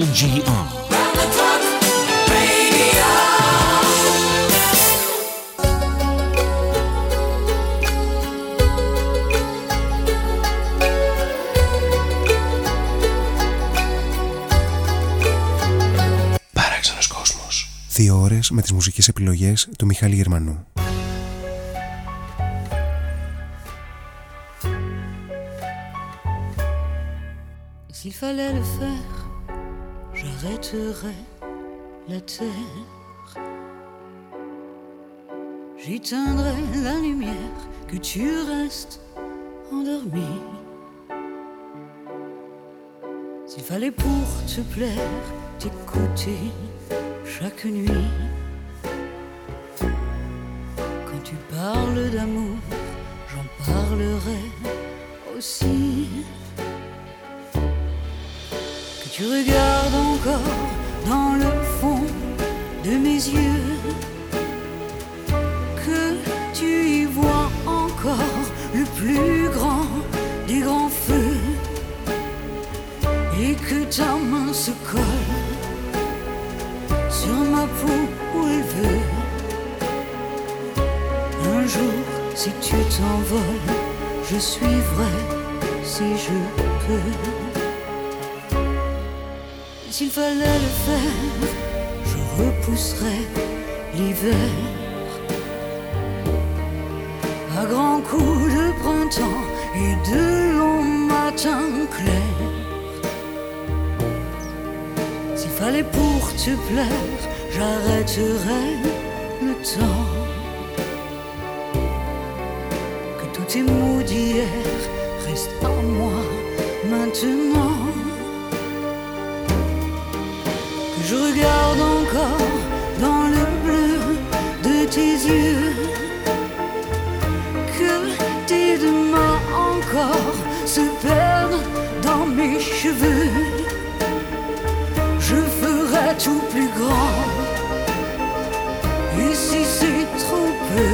LGR. Δύο ώρες με τις μουσικές επιλογές του Μιχάλη Γερμανού. S'il fallait le faire, j'arrêterais la terre. J'y teindrais la lumière, que tu restes endormi. S'il fallait pour te plaire, t'écouter chaque nuit. Quand tu parles d'amour, j'en parlerai aussi. Tu regardes encore dans le fond de mes yeux. Que tu y vois encore le plus grand des grands feux. Et que ta main se colle sur ma peau où elle veut. Un jour, si tu t'envoles, je suivrai si je peux. S'il fallait le faire, je repousserais l'hiver. À grands coups de printemps et de longs matins clairs. S'il fallait pour te plaire, j'arrêterais le temps. Que tous tes mots d'hier restent en moi maintenant. Je regarde encore dans le bleu de tes yeux. Que tes deux mains encore se perdent dans mes cheveux. Je ferai tout plus grand. Et si c'est trop peu,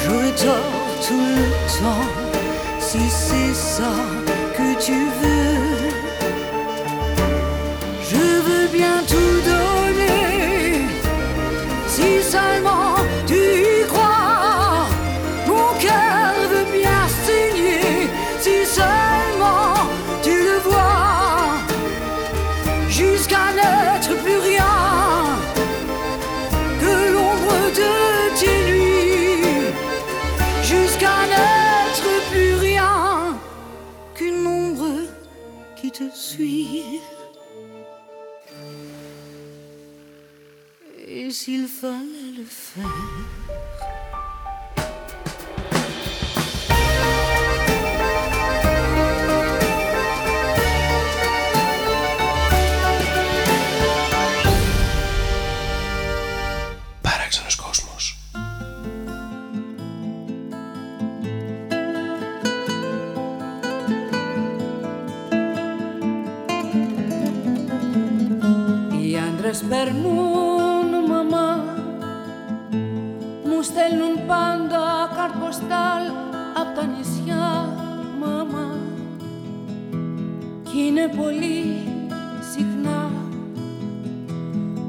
j'aurais tort tout le temps. Si c'est ça que tu veux, Gonna. Στέλνουν πάντα καρποστάλ Απ' τα νησιά μαμά. Κι είναι πολύ συχνά.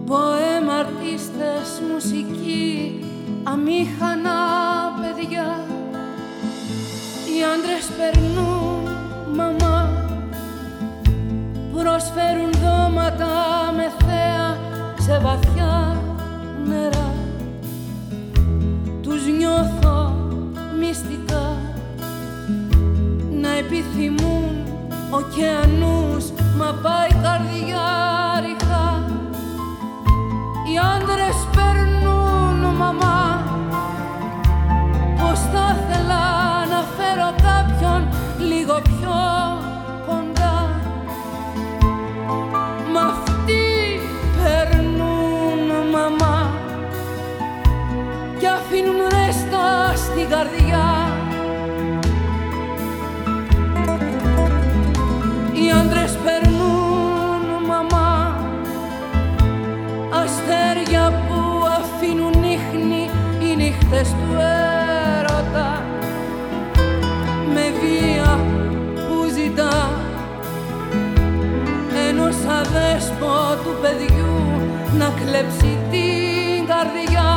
Ποέμα αρτίστες, μουσική Αμήχανα παιδιά. Οι άντρες περνούν μαμά. Προσφέρουν δώματα με θέα σε βαθιά τους νιώθω μυστικά. Να επιθυμούν ωκεανούς μα πάει η καρδιά ρηχά. Οι άντρες περνούν μαμά. Πως θα ήθελα να φέρω κάποιον λίγο πιο αφήνουν ρέστα στην καρδιά. Οι άντρες περνούν μαμά. Αστέρια που αφήνουν ίχνη οι νύχτες του έρωτα. Με βία που ζητά του παιδιού να κλέψει την καρδιά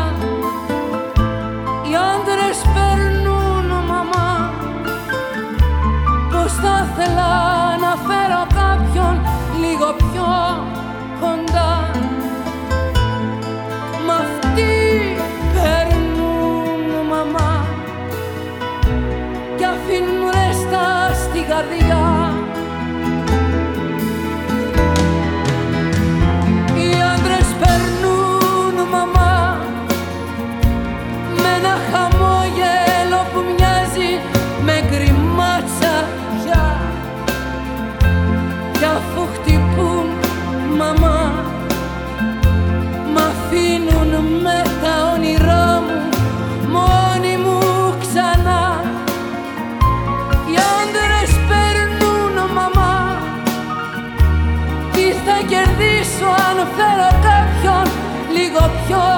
your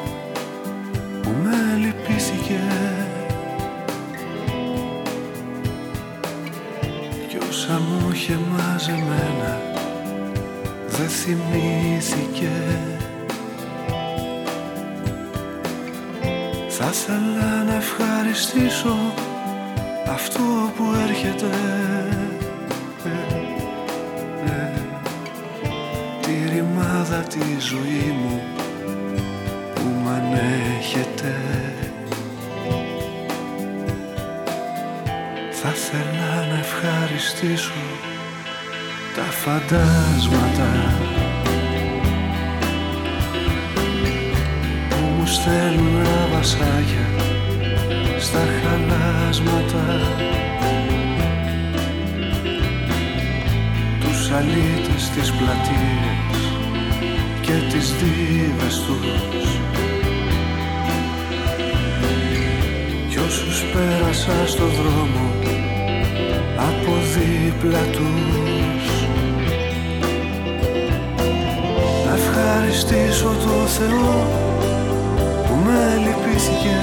τα φαντάσματα. Που μου στέλνουν βασάκια στα χαλάσματα. Τους αλήτες τις πλατείες και τις δίδες τους. Κι όσους πέρασα στο δρόμο από δίπλα τους ευχαριστήσω το Θεό που με λυπήθηκε.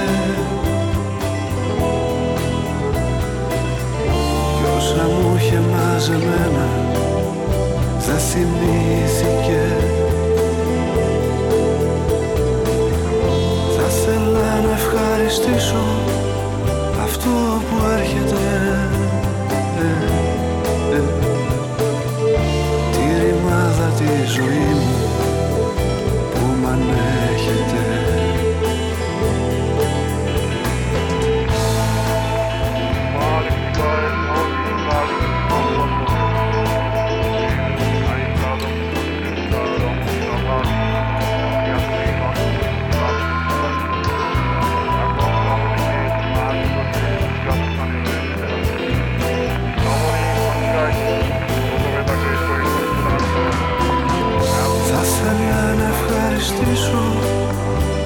Όσα μου είχε μαζεμένα δεν θυμήθηκε. Θα θέλα να ευχαριστήσω αυτό που έρχεται. Ε, ε, Τη ρημάδα τη ζωή μου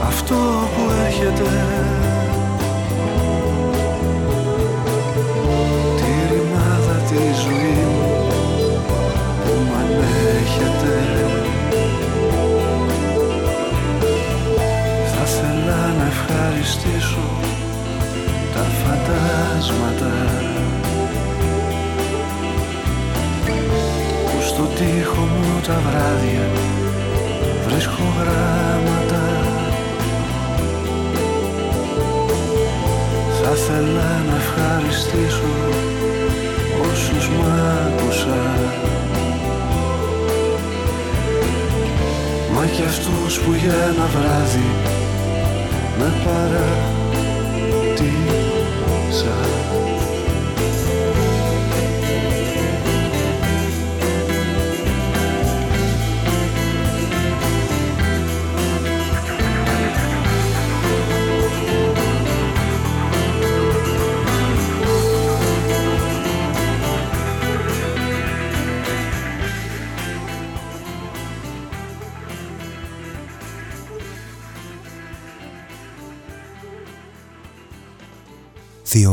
αυτό που έχετε. Τη ρημάδα τη ζωή μου που μ' ανέχεται. Θα θέλα να ευχαριστήσω τα φαντάσματα που στο τοίχο μου τα βράδια βρίσκω γράμματα. Θα ήθελα να ευχαριστήσω όσους μ' άκουσαν. Μα κι αυτούς που για ένα βράδυ με παρατήσαν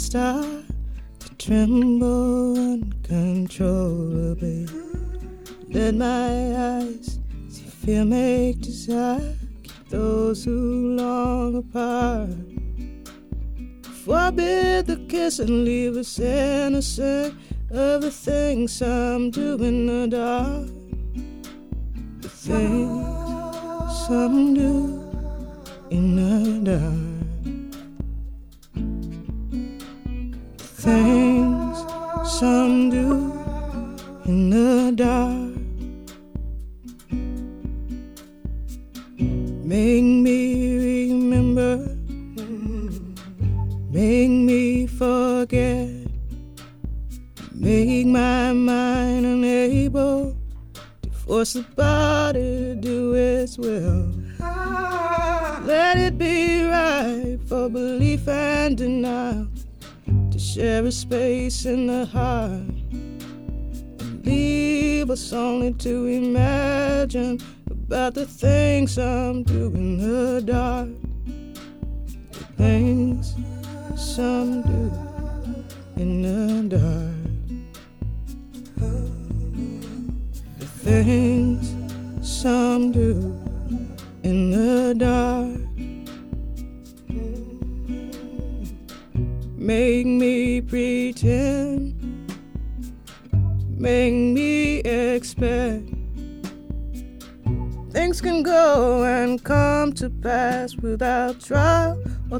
start to tremble uncontrollably. Let my eyes see fear make desire keep those who long apart. Forbid the kiss and leave us innocent of the things some do in the dark. The things some do in the dark. things some do in the dark. Make space in the heart. Leave us only to imagine about the things I'm doing in the dark. The things some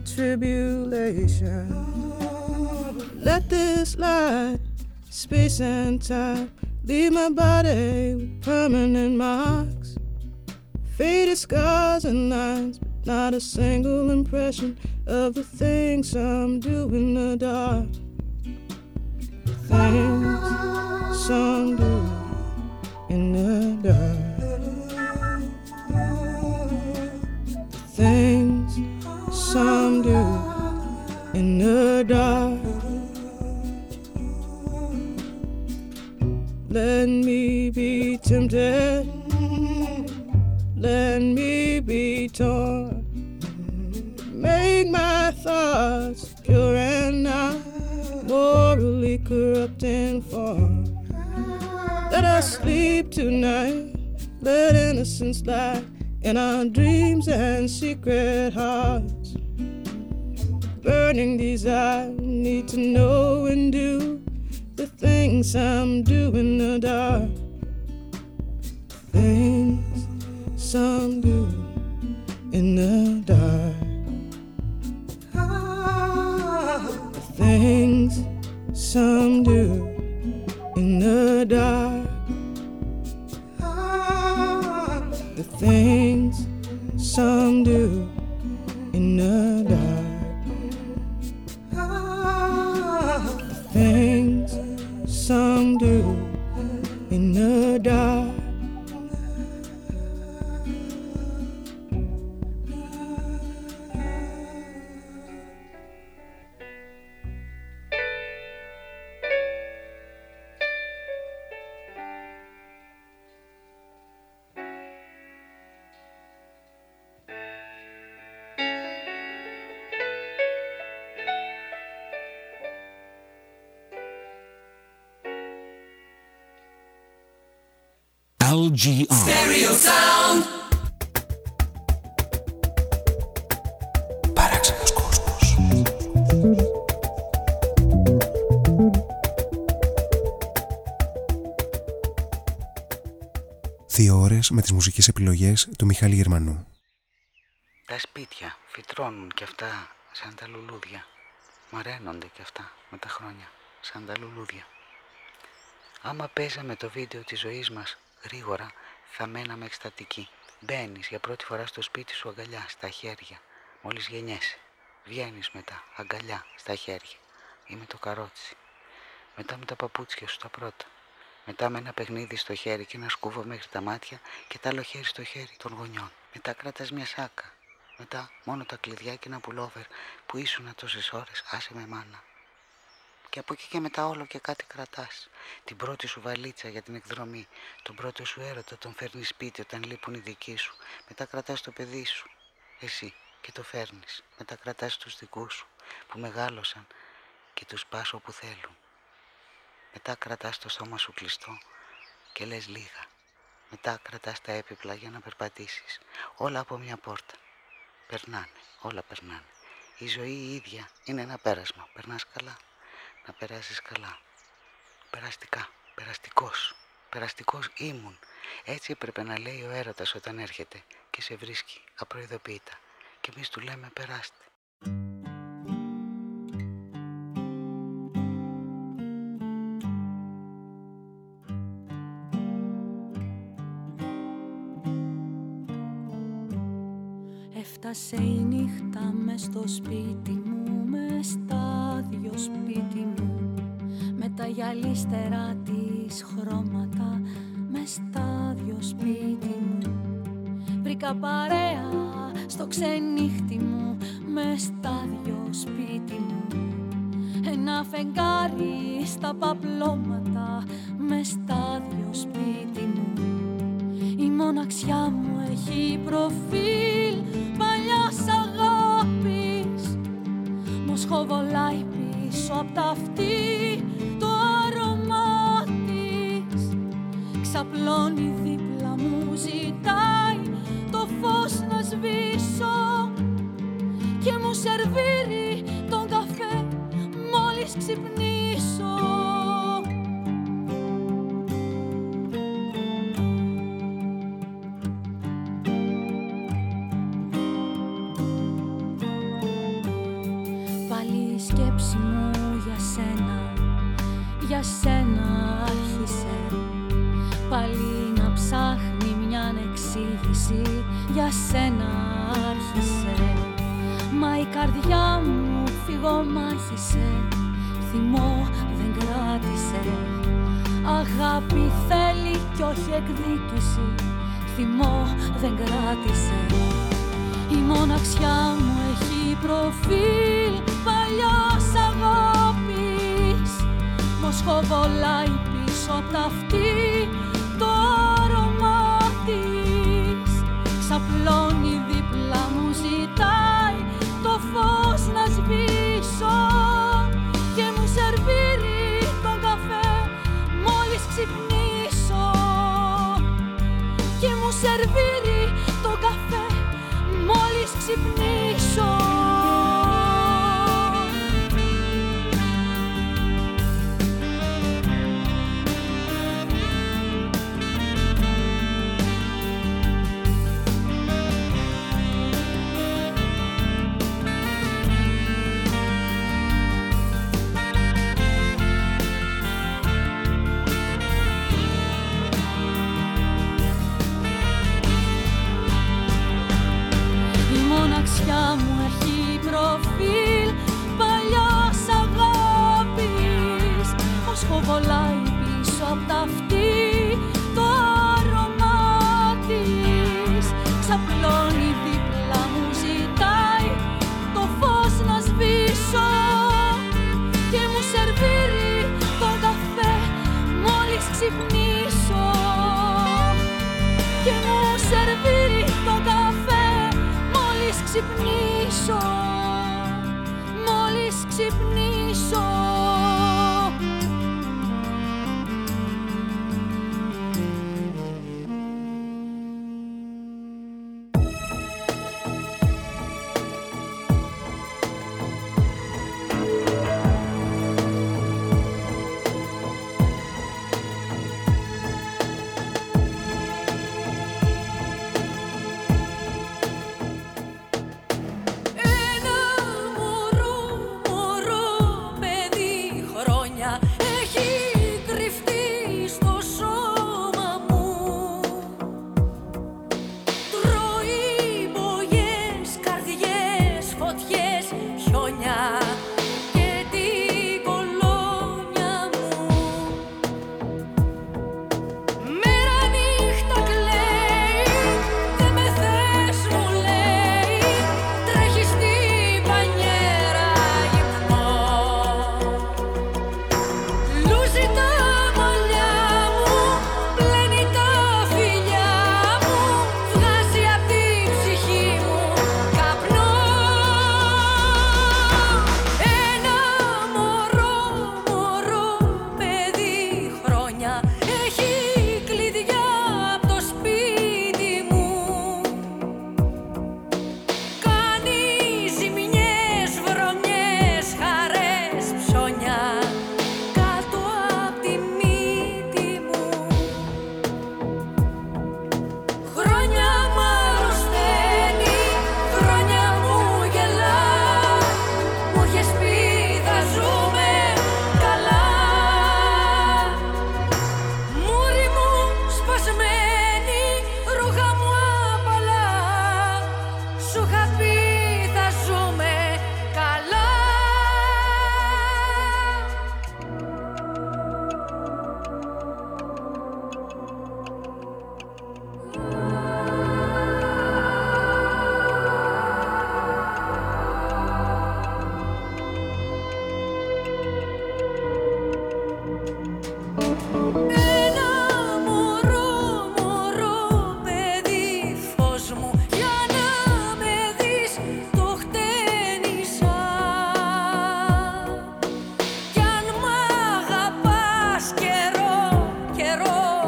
tribulation. Let this light, space and time, leave my body with permanent marks. Faded scars and lines, but not a single impression of the things some do in the dark. Things some do in the dark. Things some do in the dark. Let me be tempted. Let me be torn. Make my thoughts pure and not morally corrupt and form. Let us sleep tonight. Let innocence lie in our dreams and secret hearts. Burning desire, need to know and do the things I'm doing in the dark. Things some do in the dark. The things some do in the dark. The things some do in the dark. Things some do in the dark. LGR. Παράξενος κόσμος. Δύο ώρες με τις μουσικές επιλογές του Μιχάλη Γερμανού. Τα σπίτια φυτρώνουν κι αυτά σαν τα λουλούδια. Μαραίνονται κι αυτά με τα χρόνια σαν τα λουλούδια. Άμα παίζαμε το βίντεο της ζωής μας γρήγορα θα μέναμε εκστατικοί. Μπαίνεις για πρώτη φορά στο σπίτι σου αγκαλιά στα χέρια. Μόλις γεννιέσαι. Βγαίνεις μετά αγκαλιά στα χέρια. Ή με το καρότσι. Μετά με τα παπούτσια σου τα πρώτα. Μετά με ένα παιχνίδι στο χέρι και ένα σκούβο μέχρι τα μάτια και τ' άλλο χέρι στο χέρι των γονιών. Μετά κράτας μια σάκα. Μετά μόνο τα κλειδιά και ένα πουλόβερ που ήσουν τόσες ώρες. Άσε με μάνα. Και από εκεί και μετά όλο και κάτι κρατάς. Την πρώτη σου βαλίτσα για την εκδρομή. Τον πρώτο σου έρωτα τον φέρνεις σπίτι όταν λείπουν οι δικοί σου. Μετά κρατάς το παιδί σου. Εσύ και το φέρνεις. Μετά κρατάς τους δικούς σου που μεγάλωσαν και τους πας όπου θέλουν. Μετά κρατάς το σώμα σου κλειστό και λες λίγα. Μετά κρατάς τα έπιπλα για να περπατήσεις. Όλα από μια πόρτα. Περνάνε, όλα περνάνε. Η ζωή η ίδια είναι ένα πέρασμα. Περνάς καλά να περάσεις καλά. Περαστικά, περαστικός, περαστικός ήμουν. Έτσι έπρεπε να λέει ο έρωτας όταν έρχεται και σε βρίσκει απροειδοποιητά. Και και εμείς του λέμε περάστη. Έφτασε η νύχτα μες στο σπίτι μου, μες στάδιο σπίτι μου Με τα γυαλίστερα της χρώματα, με στάδιο σπίτι μου. Βρήκα παρέα στο ξενύχτη μου, με στάδιο σπίτι μου. Ένα φεγγάρι στα παπλώματα, με στάδιο σπίτι μου. Η μοναξιά μου έχει προφίλ παλιάς αγάπης. Μοσχοβολάει πίσω απ' τα αυτή το άρωμά της. Ξαπλώνει δίπλα μου ζητάει το φως να σβήσω Και μου σερβίρει τον καφέ μόλις ξυπνήσω εκδίκηση. Θυμό δεν κράτησε. Η μοναξιά μου έχει προφίλ Παλιάς αγάπης. Μοσχοβολάει πίσω απ' τα αυτή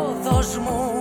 πρόοδος μου.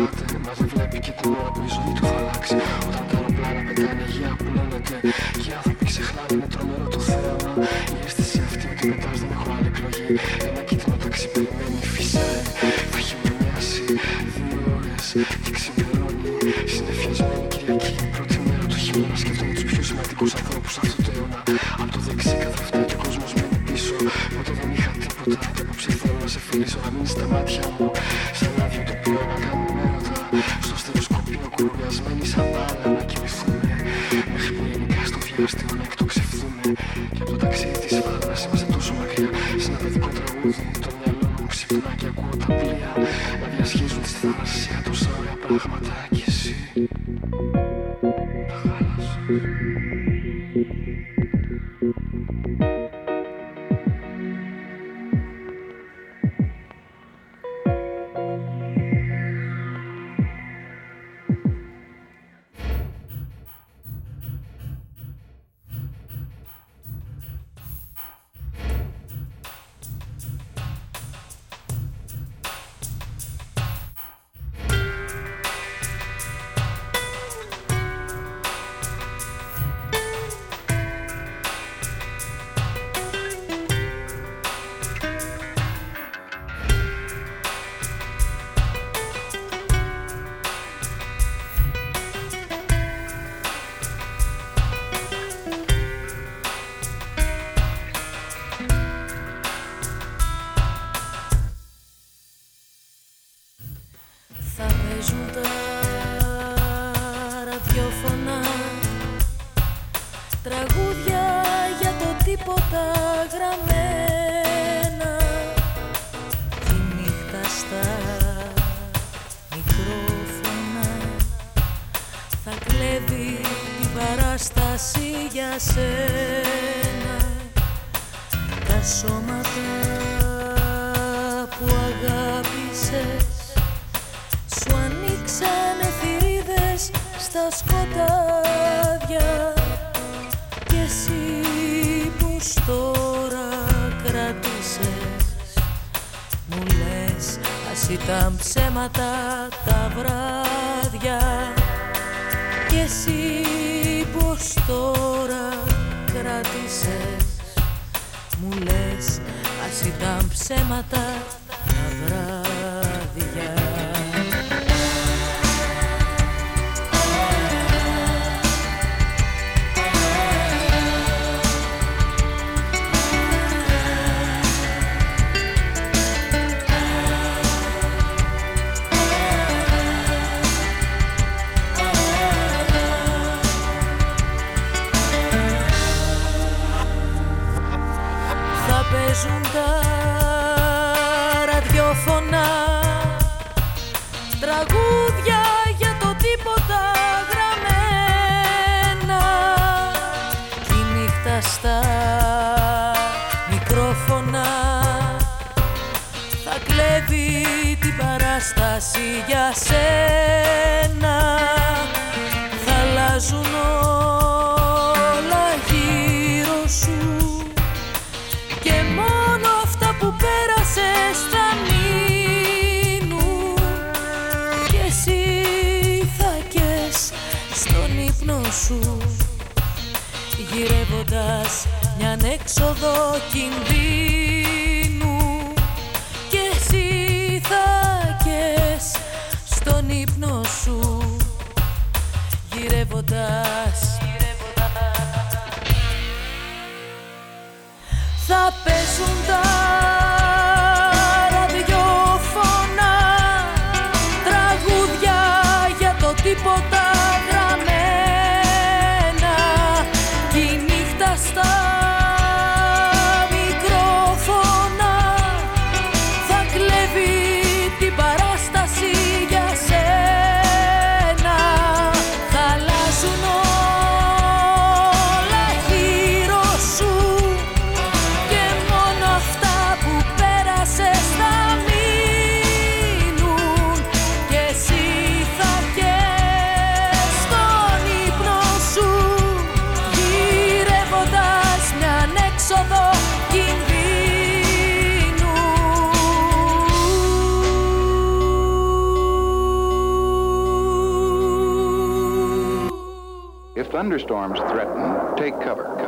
Ποτέ μας βλέπει και την ώρα που η ζωή του θα αλλάξει. Όταν τα αεροπλάνα πετάνε, η γη απλώνεται. Και οι άνθρωποι ξεχνάνε, είναι τρομερό το θέαμα. Η αίσθηση αυτή ότι πετά δεν έχω άλλη εκλογή. αλλάζουν όλα γύρω σου. Και μόνο αυτά που πέρασες θα μείνουν. Και εσύ θα κες στον ύπνο σου. Γυρεύοντας μιαν έξοδο κινδύνου. Παίζουν τα thunderstorms threaten, take cover.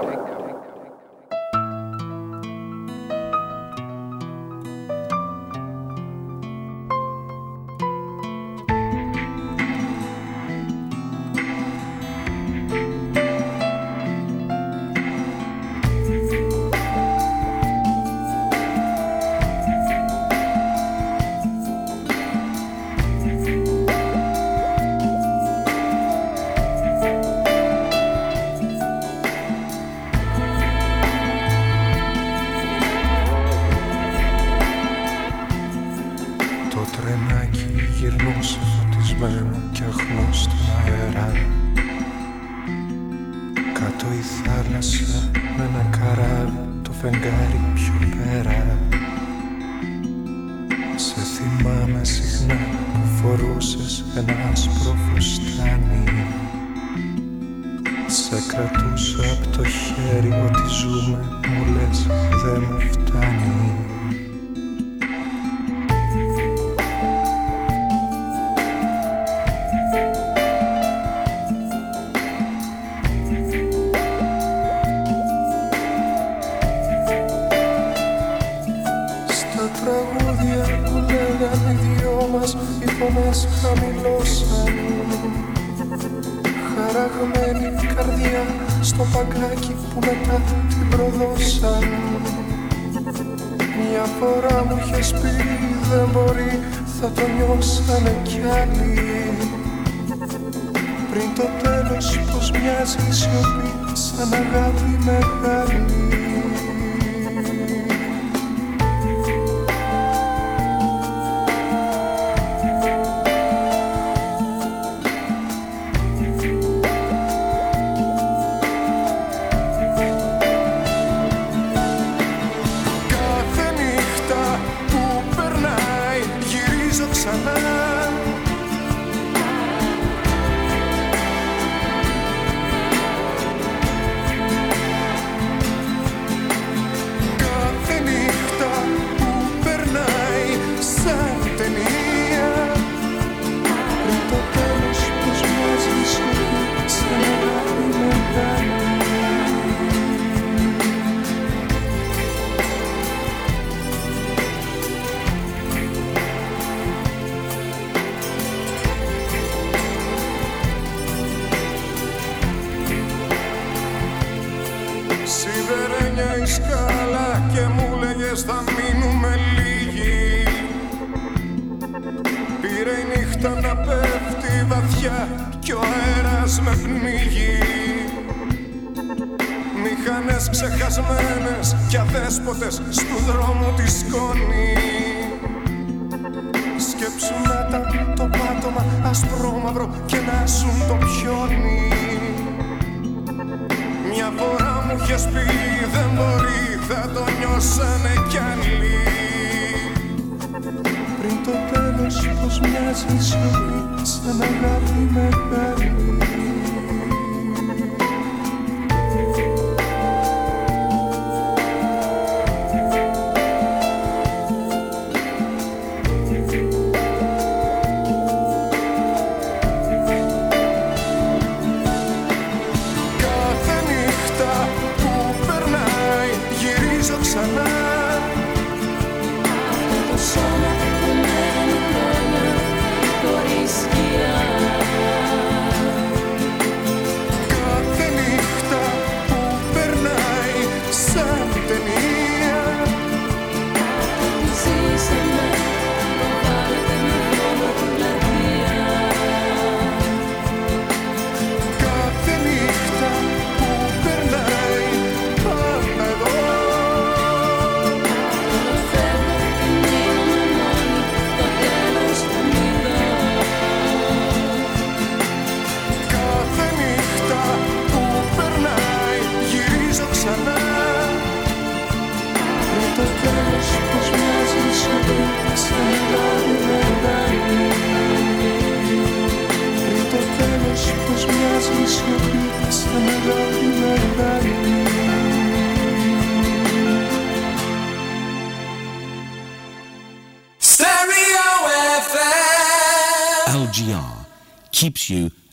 keeps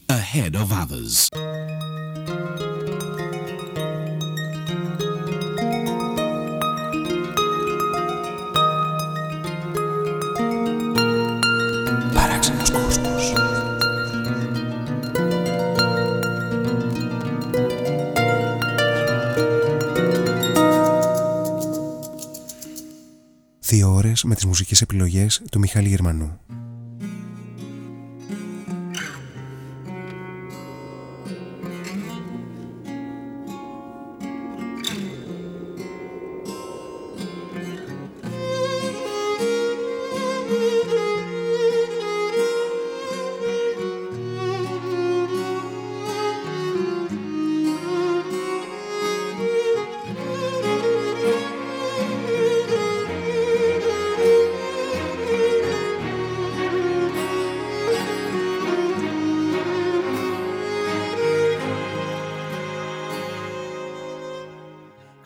ahead of others. Δύο ώρες με τις μουσικές επιλογές του Μιχάλη Γερμανού.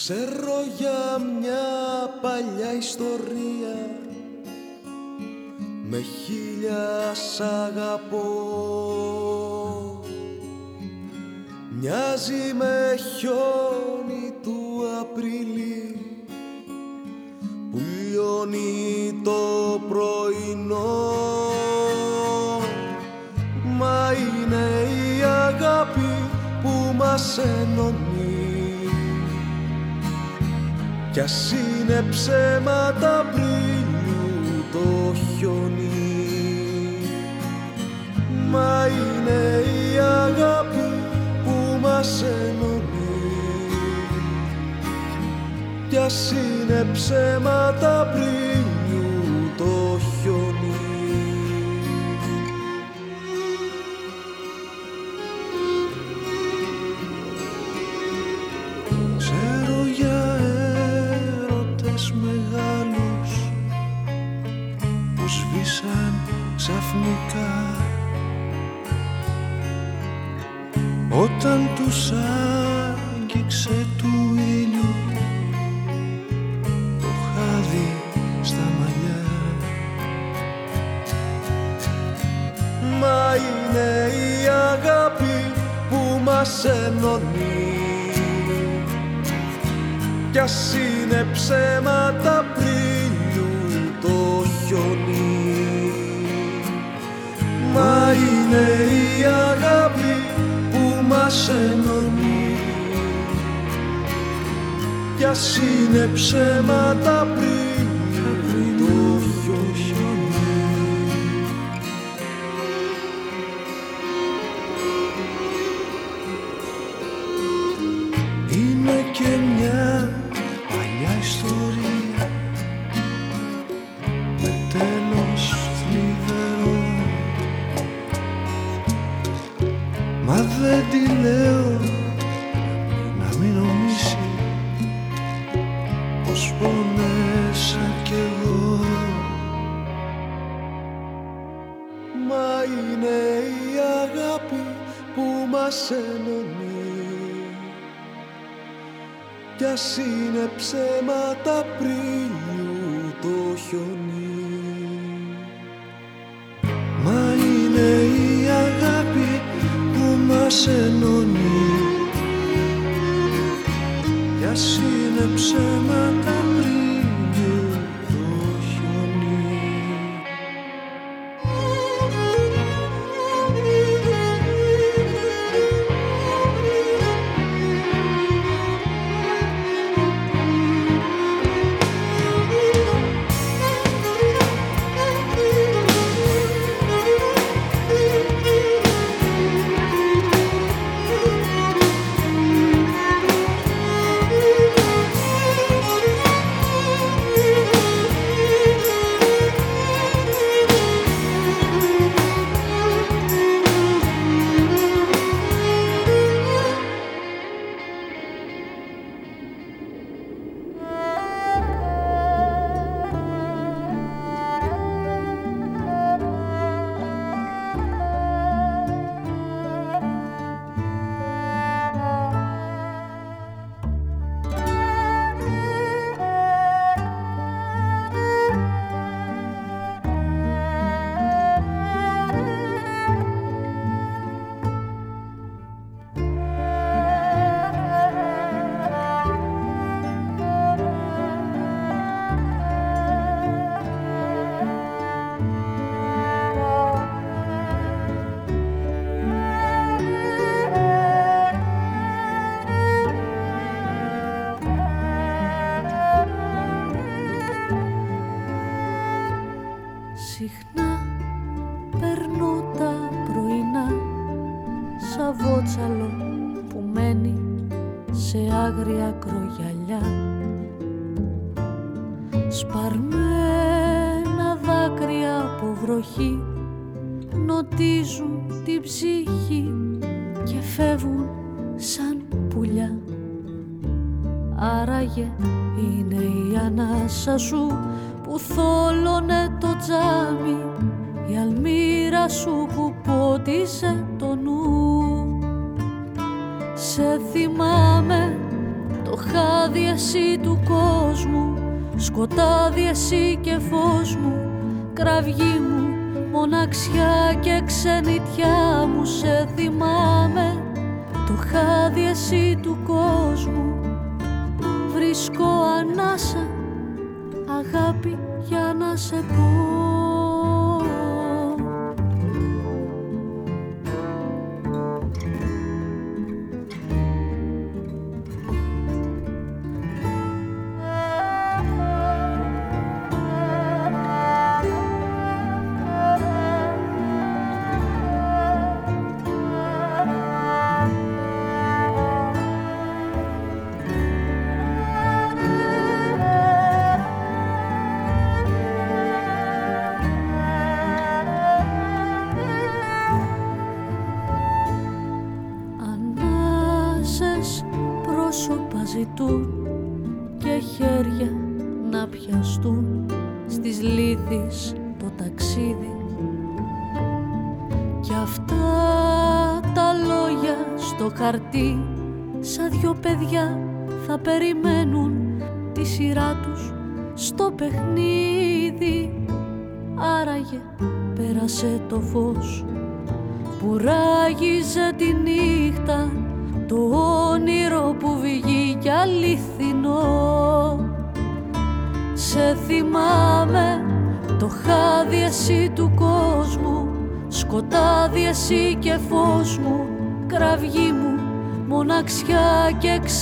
Ξέρω για μια παλιά ιστορία. Με χίλια σ' αγαπώ. Μοιάζει με χιόνι ας είναι ψέματα πριν το χιόνι. Μα είναι η αγάπη που μας ενώνει. Για σύνεψε είναι ψέματα πριν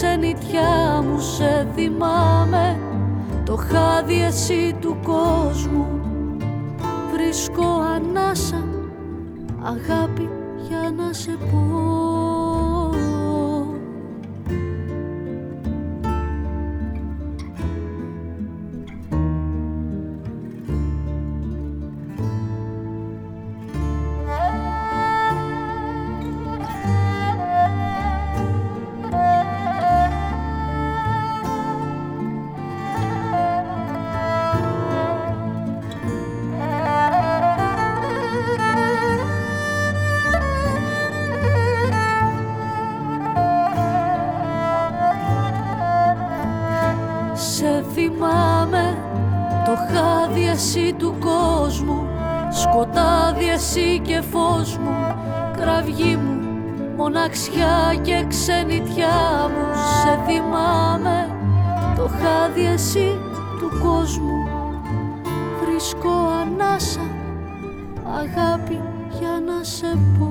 ξενιτιά μου σε θυμάμαι. Το χάδι εσύ του κόσμου. Βρίσκω ανάσα αγάπη για να σε πω. Μοναξιά και ξενιτιά μου. Σε θυμάμαι το χάδι εσύ του κόσμου. Βρίσκω ανάσα αγάπη για να σε πω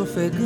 ofegante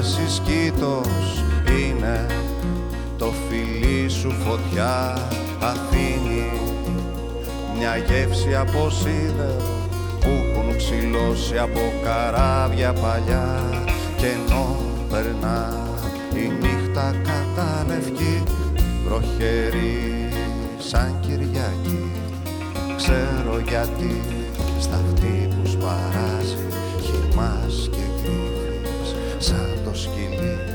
χάσεις κήτος είναι το φιλί σου φωτιά αφήνει μια γεύση από σίδερο που έχουν ξυλώσει από καράβια παλιά. Και ενώ περνά η νύχτα καταλευκή βροχερή σαν Κυριακή. Ξέρω γιατί στα αυτή που σπαράζει χυμάς aşk indi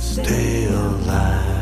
stay alive.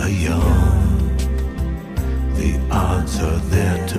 Are young. The odds are there to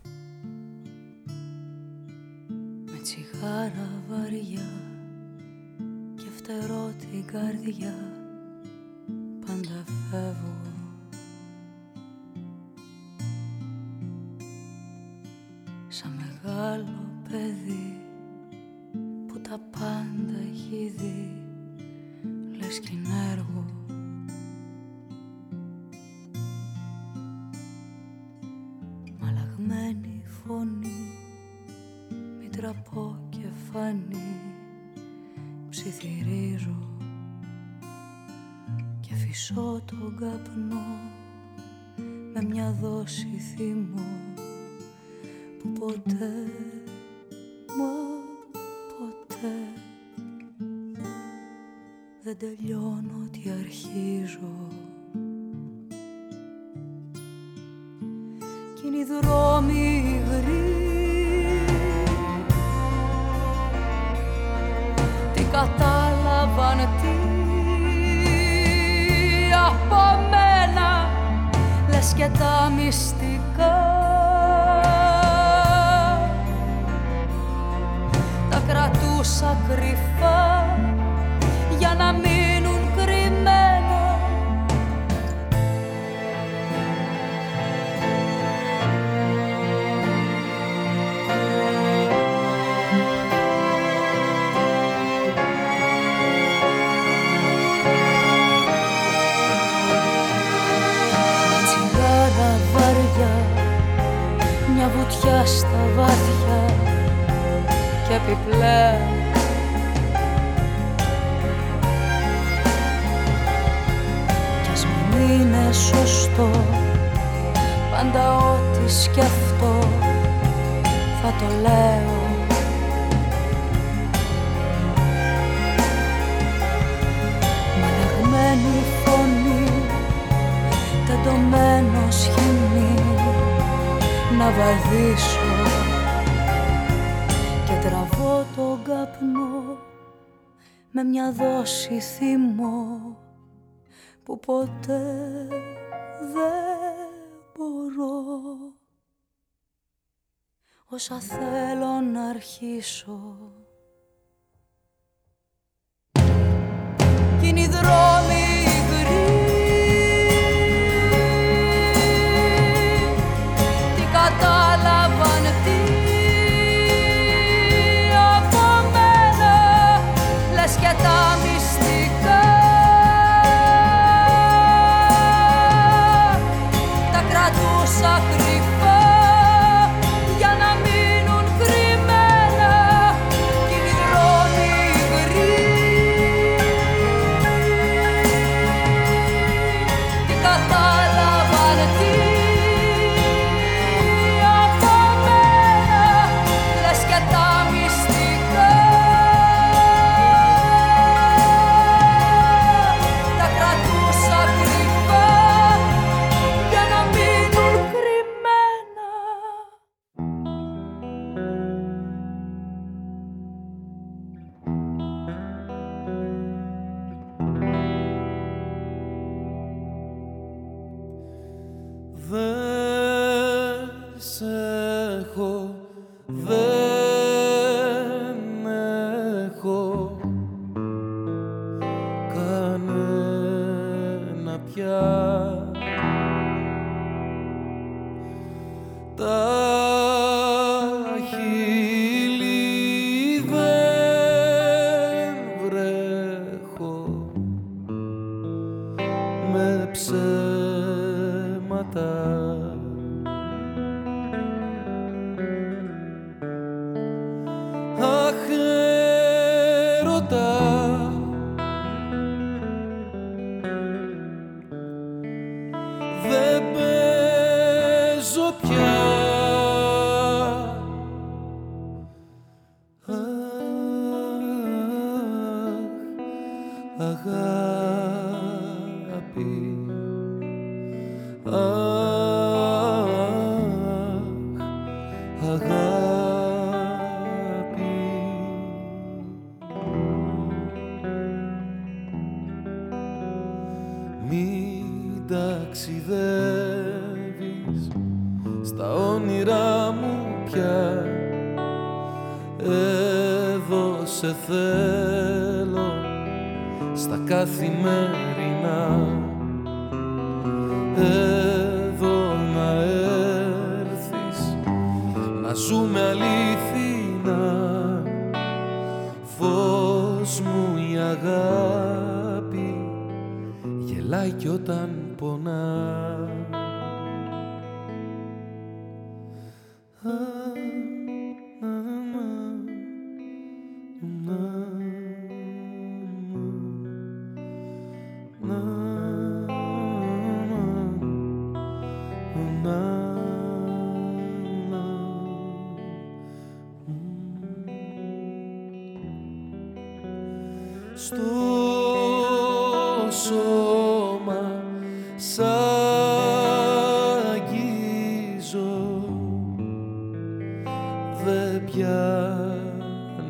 Δόση θυμό που ποτέ μα ποτέ δεν τελειώνω τι αρχίζω. Κι είναι οι δρόμοι υγροί τι κατάλαβαν τι από μένα λες και τα μυστικά τα κρατούσα κρυφά για να μείνουν μια βουτιά στα βάθια και επιπλέον. Κι ας μην είναι σωστό πάντα ό,τι σκεφτώ θα το λέω. Μαλαγμένη φωνή τεντωμένος σχοινί να βαδίσω και τραβώ τον καπνό με μια δόση θυμό που ποτέ δεν μπορώ. Όσα θέλω να αρχίσω. Κι είναι οι δρόμοι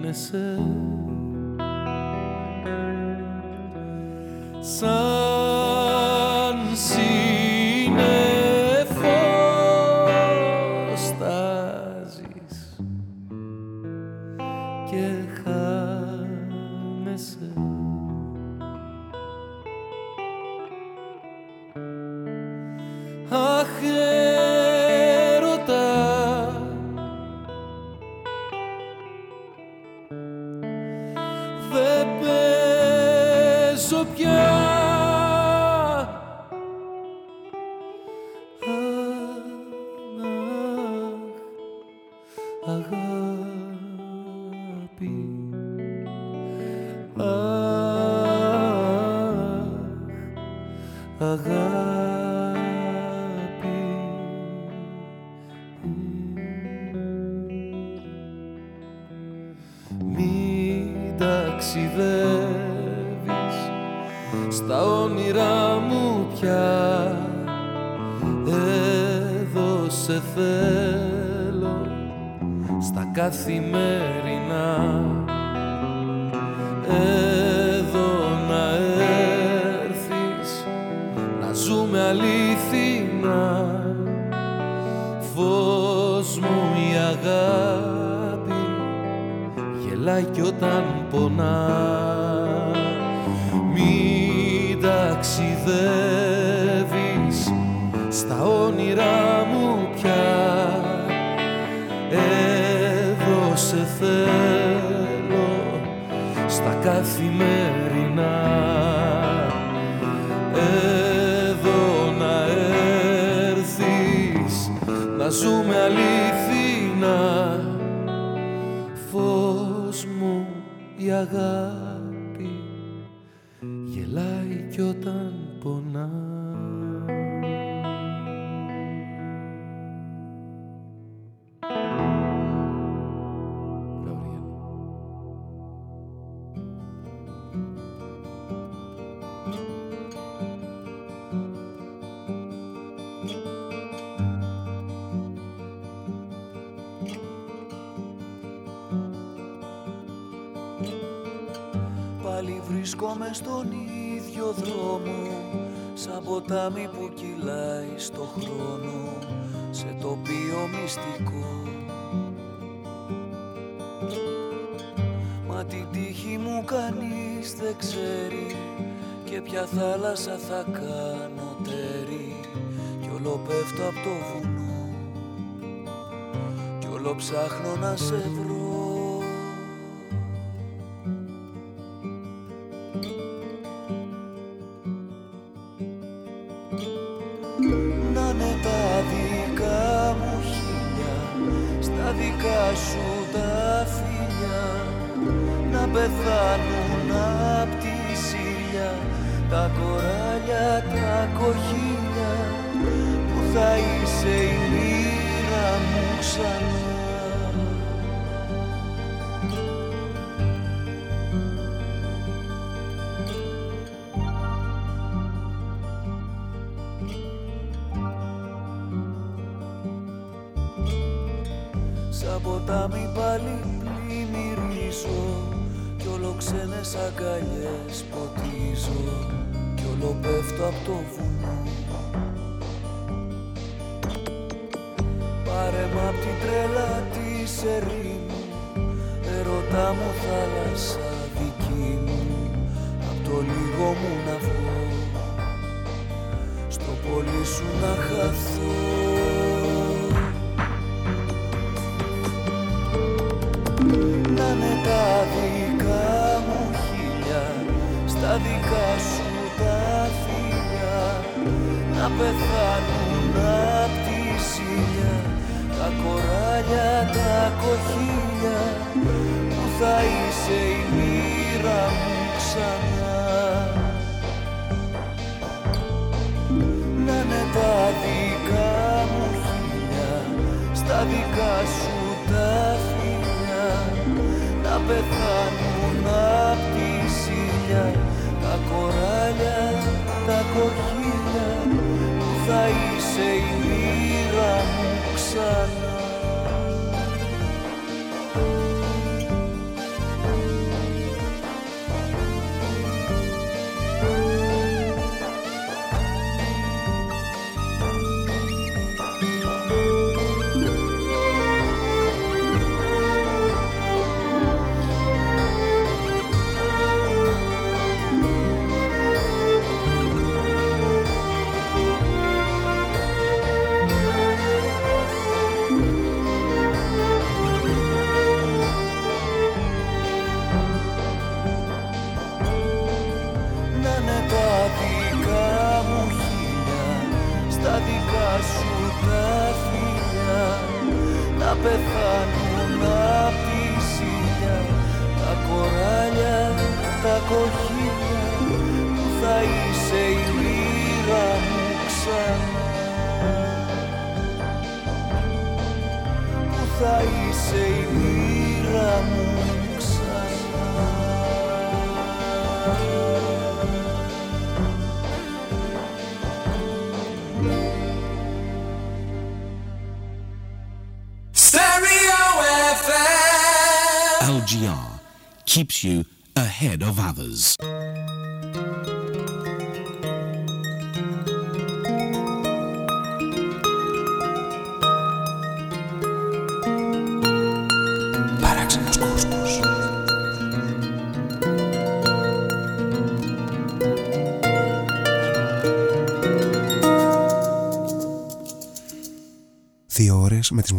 θάλασσα ποτάμι πάλι πλημμυρίζω κι όλο ξένες αγκαλιές ποτίζω. Κι όλο πέφτω από το βουνό. Πάρε μ' απ' την τρέλα της ερήμου. Ερωτά μου θάλασσα δική μου. Απ' το λίγο μου να βγω. Στο πολύ σου να χαθώ τα δικά μου χίλια Στα δικά σου τα φίλια Να πεθάνουν απ' τη ζήλια τα κοράλια, τα κοχύλια που θα είσαι η μοίρα μου ξανά. Να είναι τα δικά μου χίλια στα δικά σου τα φίλια να πεθάνουν απ' τη ζήλια τα κοράλια, τα κοχύλια που θα είσαι η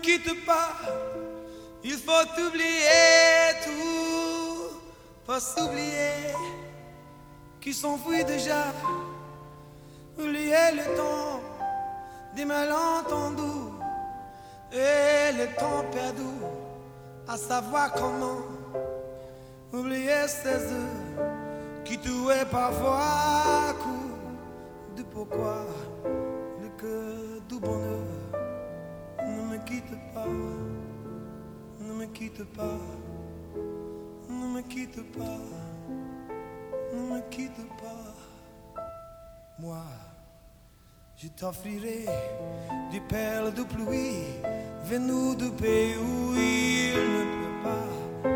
quitte pas, il faut oublier tout, faut s'oublier qui s'enfuit déjà. Ne me quitte pas. Moi, je t'offrirai des perles de pluie venues du pays où il ne pleut pas.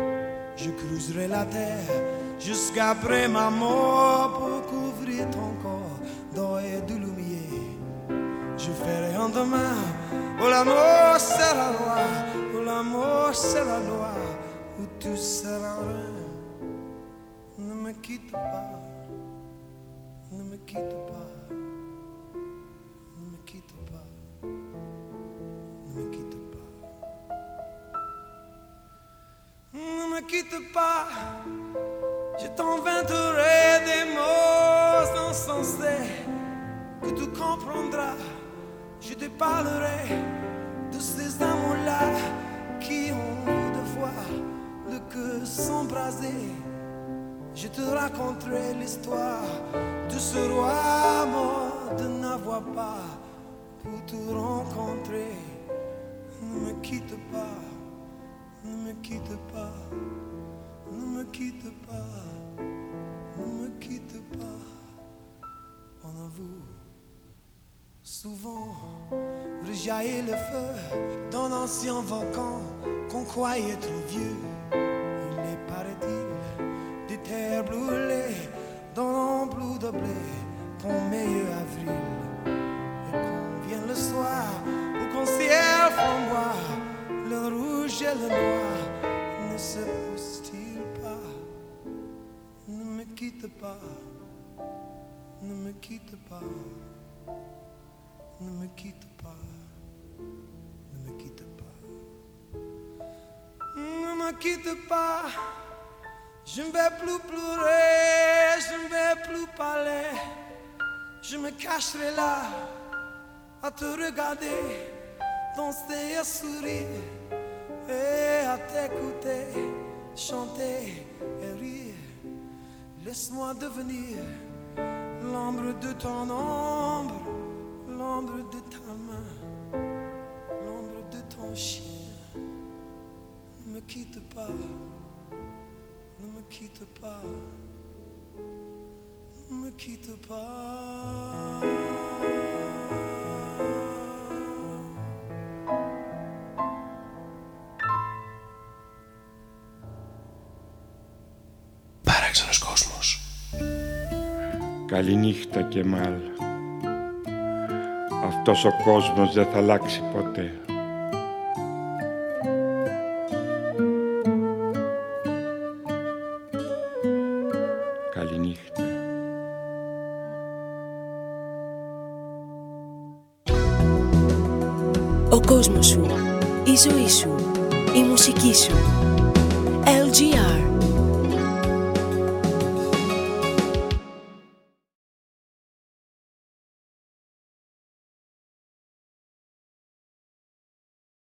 Je cruiserai la terre jusqu'après ma mort pour couvrir ton corps d'or et de lumière. Je ferai un demain où l'amour sera loi, où l'amour sera loi, où tout sera me quitte pas, ne me quitte pas, ne me quitte pas, ne me quitte pas. Ne me quitte pas, je t'inventerai des mots insensés que tu comprendras. Je te parlerai de ces amours-là qui ont de fois le cœur s'embraser je te raconterai l'histoire de ce roi mort de n'avoir pas pour te rencontrer. Ne me quitte pas, ne me quitte pas, ne me quitte pas, ne me quitte pas. En vous, souvent rejaillit le feu d'un ancien volcan qu'on croyait trop vieux. Il est, paraît-il, terre brûlée dans bleu de blé ton meilleur avril. Et qu'on vienne le soir ou qu'on ciel moi le rouge et le noir. Ne se poussent-ils pas? Ne me quitte pas, ne me quitte pas, ne me quitte pas, ne me quitte pas, ne me quitte pas. Je ne vais plus pleurer, je ne vais plus parler. Je me cacherai là à te regarder, danser et sourire et à t'écouter, chanter et rire. Laisse-moi devenir l'ombre de ton ombre, l'ombre de ta main, l'ombre de ton chien. Ne me quitte pas me quitte pas, ne me quitte pas. Παράξενος κόσμος. Καληνύχτα και μάλ. Αυτός ο κόσμος δεν θα αλλάξει ποτέ. Ζωή σου, η μουσική σου. LGR